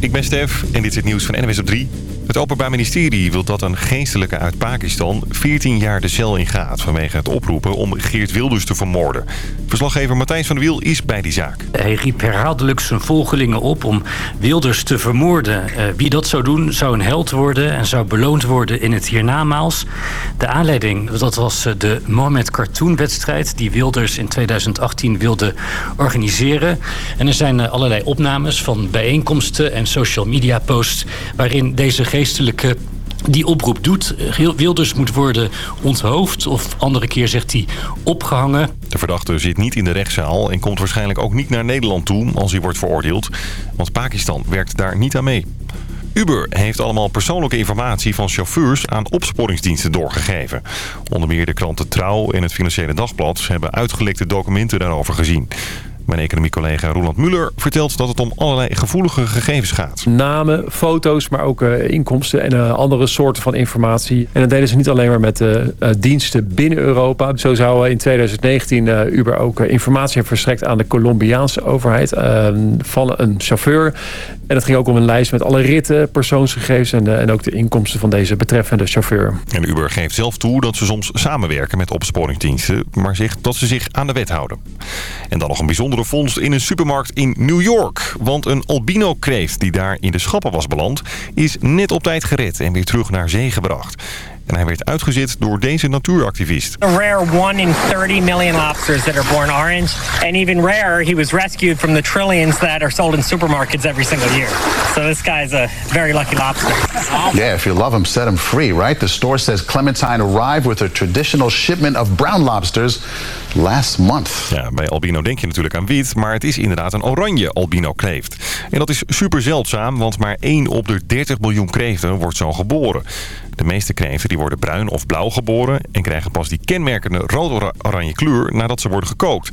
Ik ben Stef en dit is het nieuws van NWS op 3. Het Openbaar Ministerie wil dat een geestelijke uit Pakistan 14 jaar de cel ingaat... vanwege het oproepen om Geert Wilders te vermoorden. Verslaggever Matthijs van der Wiel is bij die zaak. Hij riep herhaaldelijk zijn volgelingen op om Wilders te vermoorden. Uh, wie dat zou doen, zou een held worden en zou beloond worden in het hiernamaals. De aanleiding, dat was de Mohamed Cartoon-wedstrijd... die Wilders in 2018 wilde organiseren. En er zijn allerlei opnames van bijeenkomsten en social media posts... waarin deze geestelijke die oproep doet. Wilders moet worden onthoofd of andere keer zegt hij opgehangen. De verdachte zit niet in de rechtszaal en komt waarschijnlijk ook niet naar Nederland toe als hij wordt veroordeeld. Want Pakistan werkt daar niet aan mee. Uber heeft allemaal persoonlijke informatie van chauffeurs aan opsporingsdiensten doorgegeven. Onder meer de kranten Trouw en het Financiële Dagblad hebben uitgelekte documenten daarover gezien. Mijn economiecollega Roland Muller vertelt dat het om allerlei gevoelige gegevens gaat. Namen, foto's, maar ook uh, inkomsten en uh, andere soorten van informatie. En dat deden ze niet alleen maar met uh, diensten binnen Europa. Zo zou in 2019 Uber ook informatie hebben verstrekt aan de Colombiaanse overheid van een chauffeur. En het ging ook om een lijst met alle ritten, persoonsgegevens en, en ook de inkomsten van deze betreffende chauffeur. En Uber geeft zelf toe dat ze soms samenwerken met opsporingsdiensten, maar zegt dat ze zich aan de wet houden. En dan nog een bijzondere vondst in een supermarkt in New York. Want een albino-kreeft die daar in de schappen was beland... is net op tijd gered en weer terug naar zee gebracht. En hij werd uitgezet door deze natuuractivist. A rare 1 in 30 million lobsters that are born orange. And even rare, he was rescued from the trillions that are sold in supermarkets every single year. So this guy's a very lucky lobster. Yeah, if you love him, set him free, right? The store says Clementine arrived with a traditional shipment of brown lobsters last month. Ja, bij albino denk je natuurlijk aan wit, maar het is inderdaad een oranje albino kreeft. En dat is super zeldzaam, want maar 1 op de 30 miljoen kreeften wordt zo geboren. De meeste kreeften die worden bruin of blauw geboren... en krijgen pas die kenmerkende rood-oranje kleur nadat ze worden gekookt.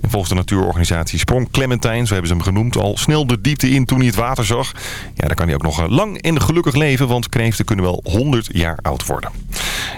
En volgens de natuurorganisatie Sprong Clementine, zo hebben ze hem genoemd... al snel de diepte in toen hij het water zag. Ja, dan kan hij ook nog lang en gelukkig leven... want kreeften kunnen wel 100 jaar oud worden.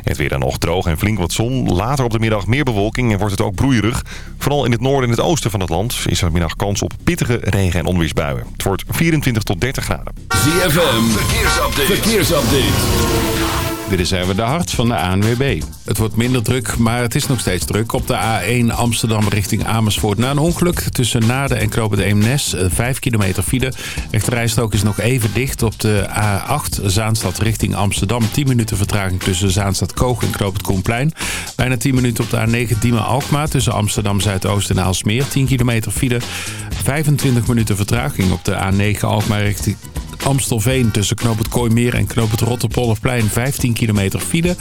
Het weer dan nog droog en flink wat zon. Later op de middag meer bewolking en wordt het ook broeierig. Vooral in het noorden en het oosten van het land is er middag kans op pittige regen- en onweersbuien. Het wordt 24 tot 30 graden. ZFM, verkeersupdate. verkeersupdate. Dit is even de hart van de ANWB. Het wordt minder druk, maar het is nog steeds druk. Op de A1 Amsterdam richting Amersfoort. Na een ongeluk tussen Naden en Knoop het Eemnes. 5 kilometer file. Rechterrijstrook is nog even dicht. Op de A8 Zaanstad richting Amsterdam. 10 minuten vertraging tussen Zaanstad Koog en Knoop het Koenplein. Bijna 10 minuten op de A9 Diemen Alkmaar. Tussen Amsterdam Zuidoost en Aalsmeer. 10 kilometer file. 25 minuten vertraging op de A9 Alkmaar richting Amstelveen tussen Knoop het Kooimeer en Knoop het Rotterpolderplein 15 kilometer file.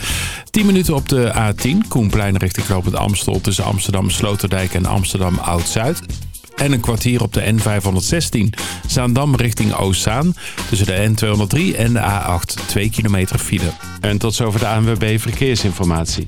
10 minuten op de A10 Koenplein richting Knoop het Amstel tussen Amsterdam Sloterdijk en Amsterdam Oud-Zuid. En een kwartier op de N516 Zaandam richting Oostzaan. Tussen de N203 en de A8 2 kilometer file. En tot zover de ANWB Verkeersinformatie.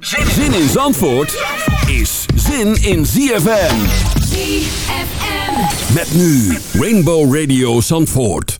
Zin in Zandvoort is zin in ZFM. ZFM. Met nu Rainbow Radio Zandvoort.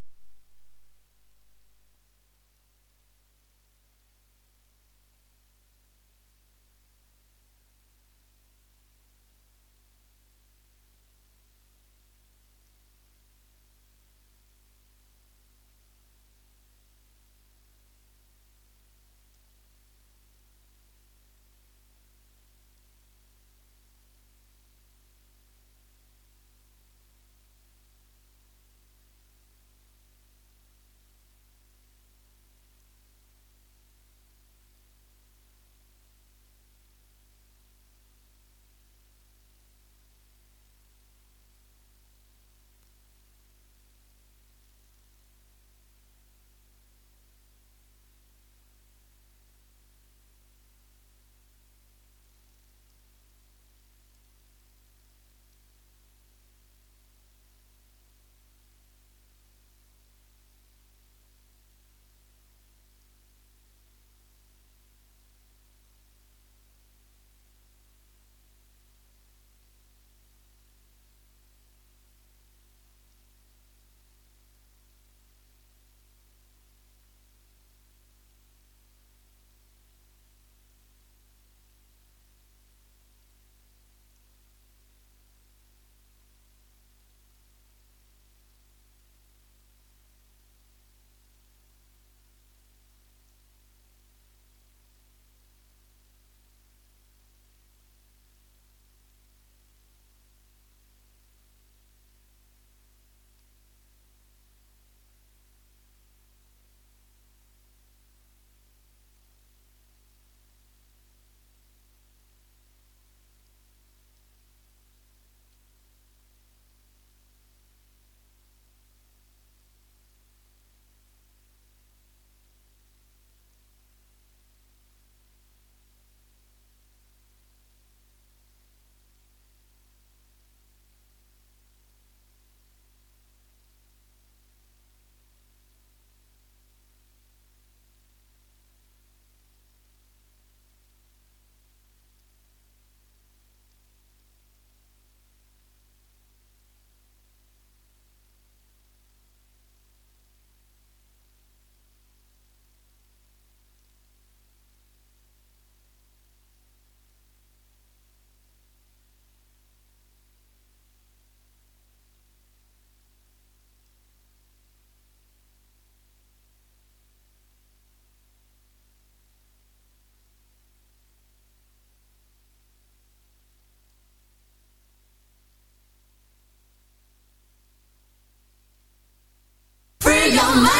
Doesn't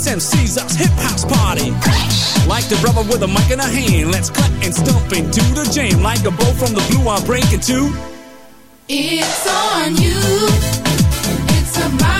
It's MC Sar hip house party. Like the brother with a mic in a hand, let's cut and stomp into the jam. Like a bow from the blue, I'm breaking two. It's on you. It's about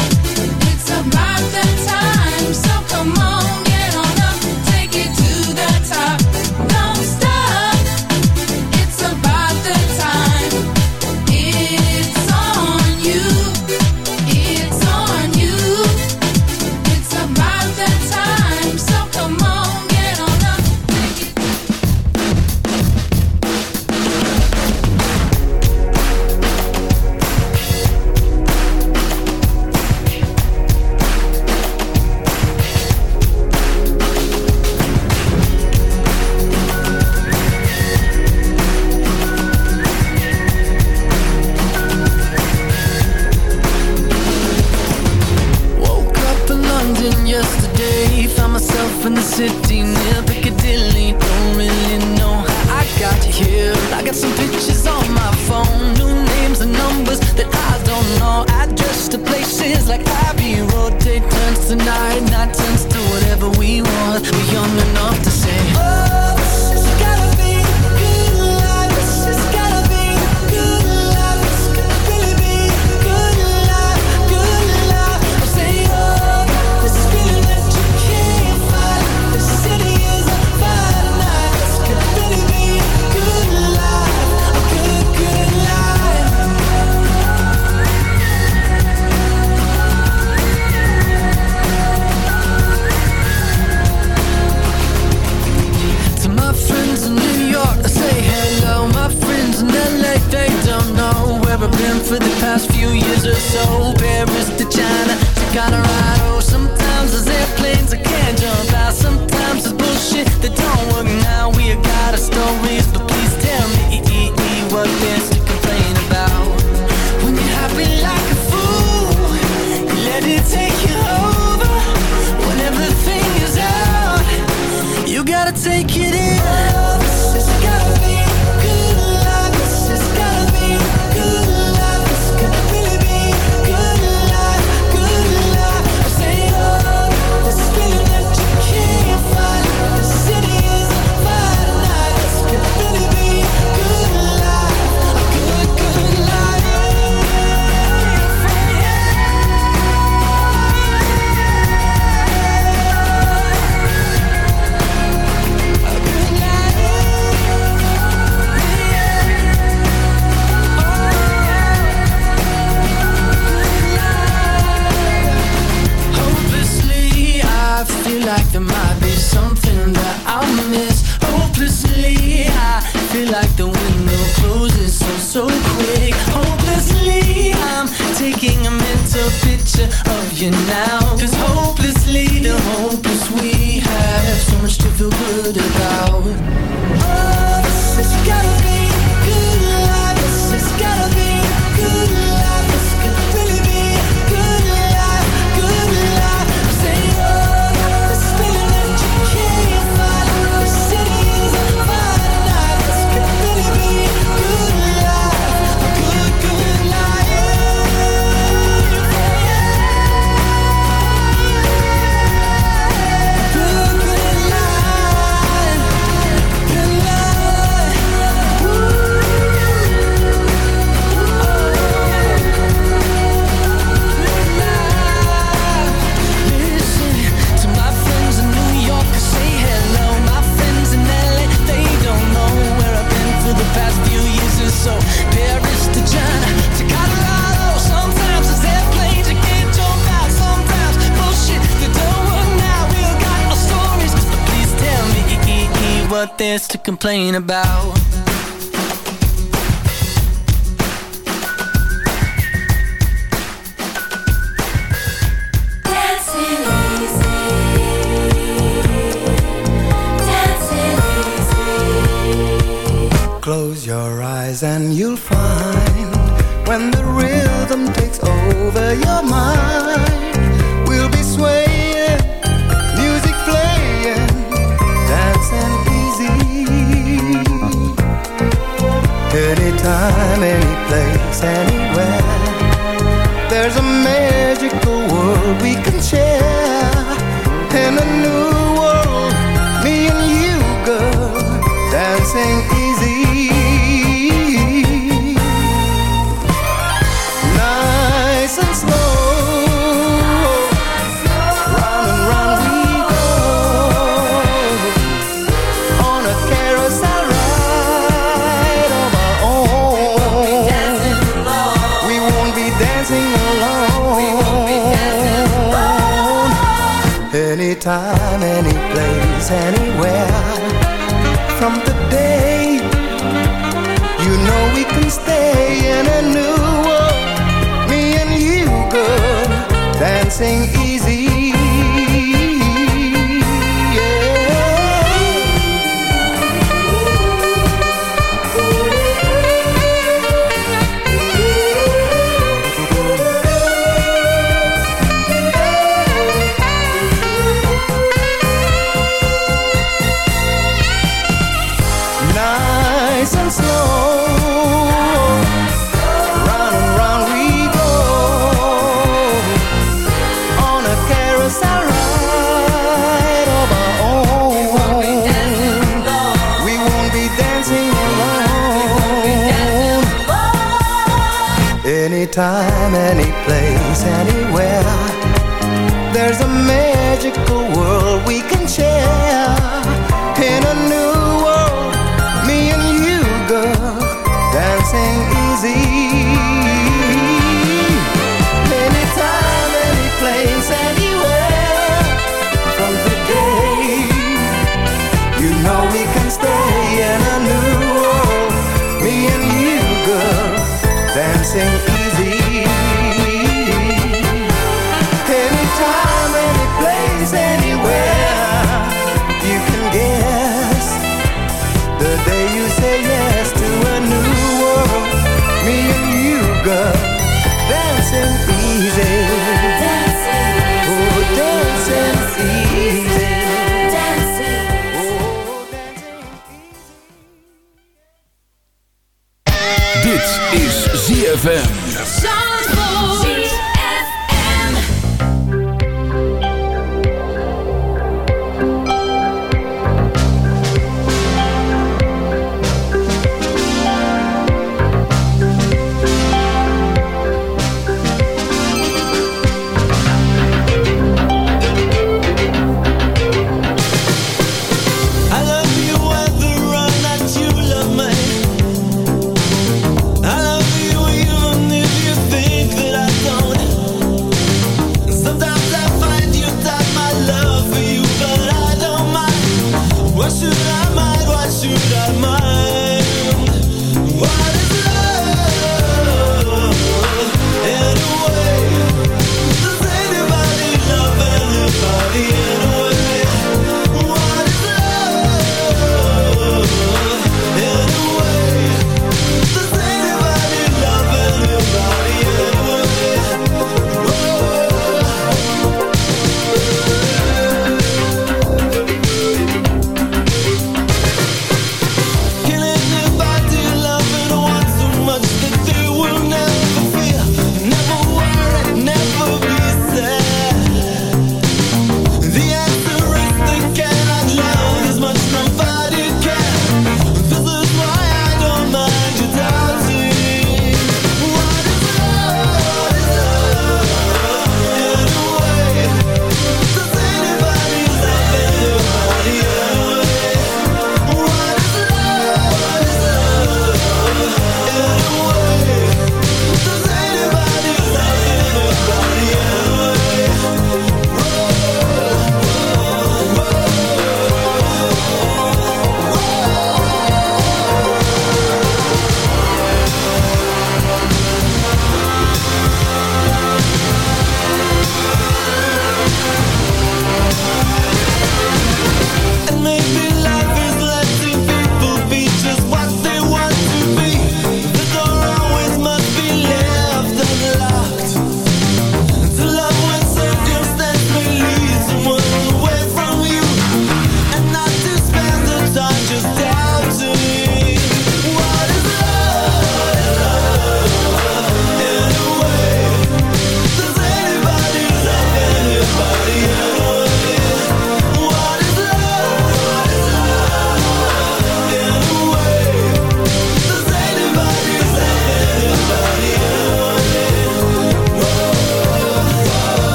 In the city near Piccadilly. Don't really know how I got here. I got some pictures on my phone. New names and numbers that I don't know. Address to places like Abbey Road. Day turns to night, night turns past few years or so. Paris to China to Colorado. Sometimes there's airplanes I can't jump out. Sometimes it's bullshit that don't work now. We got our stories, you now. Cause hopelessly the hopeless we have. So much to feel good about. to complain about. understand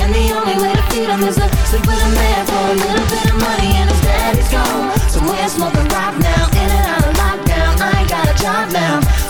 And the only way to feed him is to sleep with a man For a little bit of money and his daddy's gone. Somewhere smoking rock now In and out of lockdown. I ain't got a job now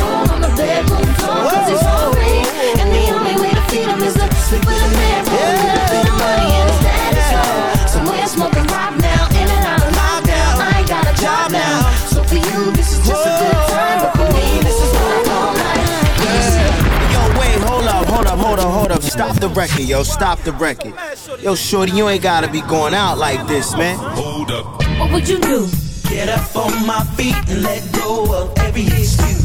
on the bedroom he's hungry And the only way to feed him is smoking rock now In and out of I ain't got a job now So for you this is just a good time But for me this is life Yo, wait, hold up, hold up, hold up, hold up. Stop the record, yo, stop the record. Yo, shorty, you ain't gotta be going out like this, man. Hold up. What would you do? Get up on my feet and let go of every excuse.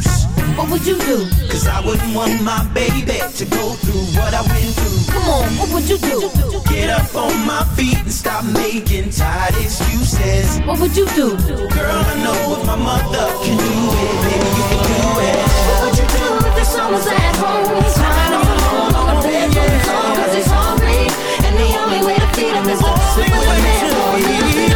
What would you do? Cause I wouldn't want my baby to go through what I went through. Come on, what would you do? Get up on my feet and stop making tired excuses. What would you do? Girl, I know if my mother can do it, baby, you can do it. What would you do if the son was at home Crying all alone on the bedroom floor Cause he's hungry And the only way to feed him is to sleep with a man For a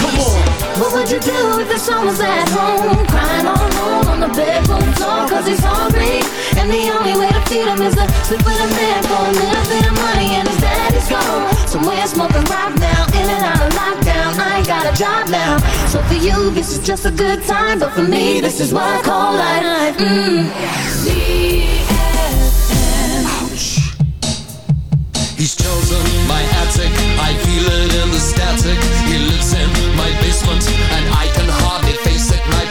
What would you do if the son was at home? Crying all alone on the bedroom floor Cause he's hungry. And the only way to feed him is to sleep with a man For a little bit of money and his daddy's gone. Somewhere smoking rock now In and out of lockdown. I ain't got a job now. So for you this is just a good time But for me this is what I call life. Mm. He's chosen my attic, I feel it in the static. He lives in my basement, and I can hardly face it. My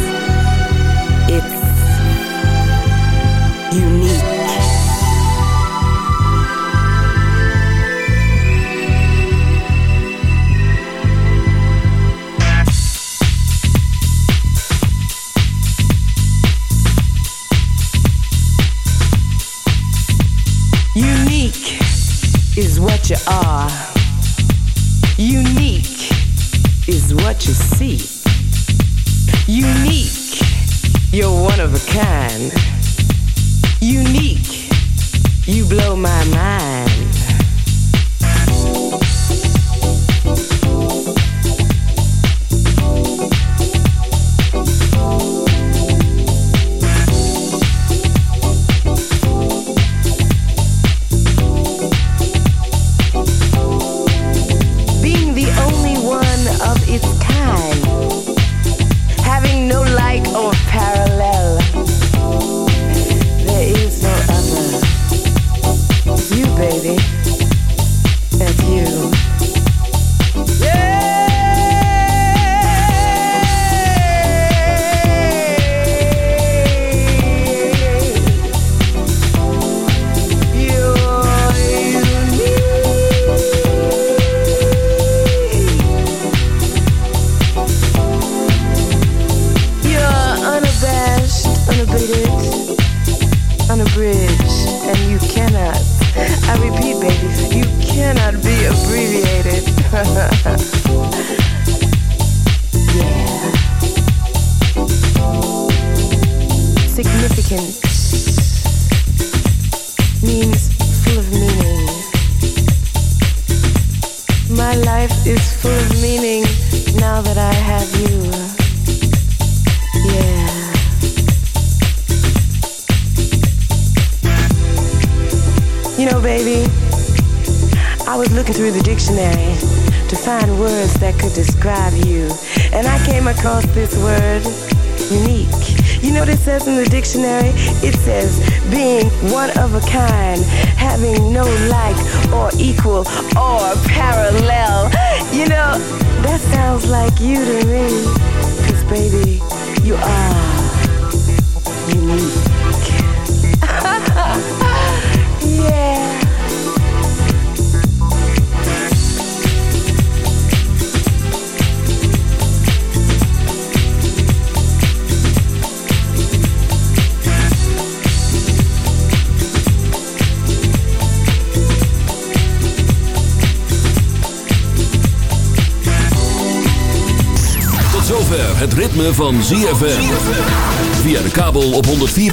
you need.